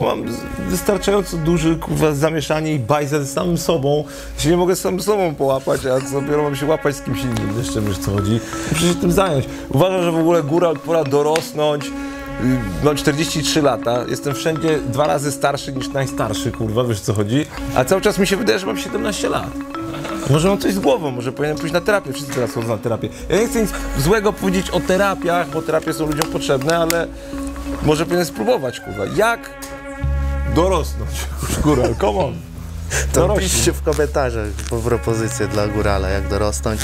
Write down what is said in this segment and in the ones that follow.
mam wystarczająco duży kurwa zamieszanie i bajzel z samym sobą, że nie mogę z samym sobą połapać, a co dopiero mam się łapać z kimś innym, jeszcze wiesz co chodzi. Muszę się tym zająć. Uważam, że w ogóle góra pora dorosnąć. Y, Mam 43 lata, jestem wszędzie dwa razy starszy niż najstarszy, kurwa, wiesz co chodzi. A cały czas mi się wydaje, że mam 17 lat. Może mam coś z głową, może powinienem pójść na terapię. Wszyscy teraz chodzą na terapię. Ja nie chcę nic złego powiedzieć o terapiach, bo terapie są ludziom potrzebne, ale może powinienem spróbować, kurwa. Jak dorosnąć? Góra, come on. To Dorośli. piszcie w komentarzach po propozycję dla górala, jak dorosnąć.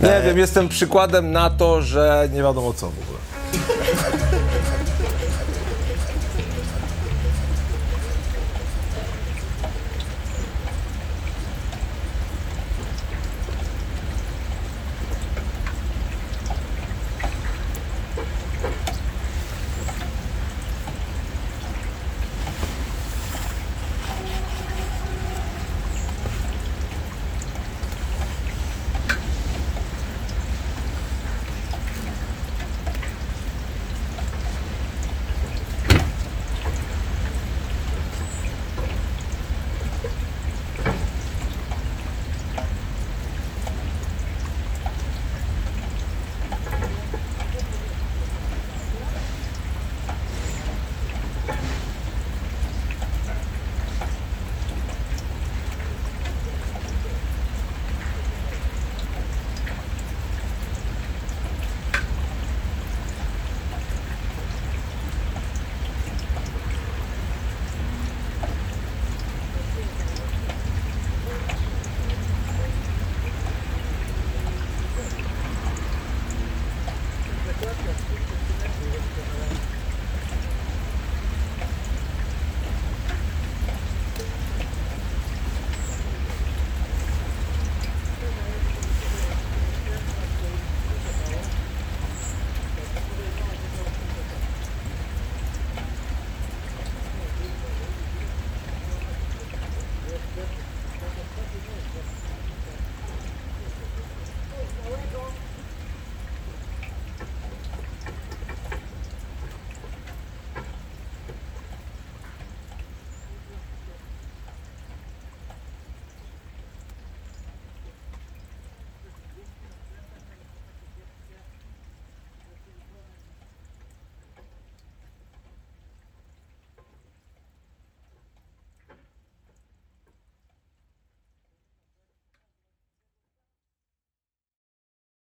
Nie E, wiem, jestem przykładem na to, że nie wiadomo co w ogóle.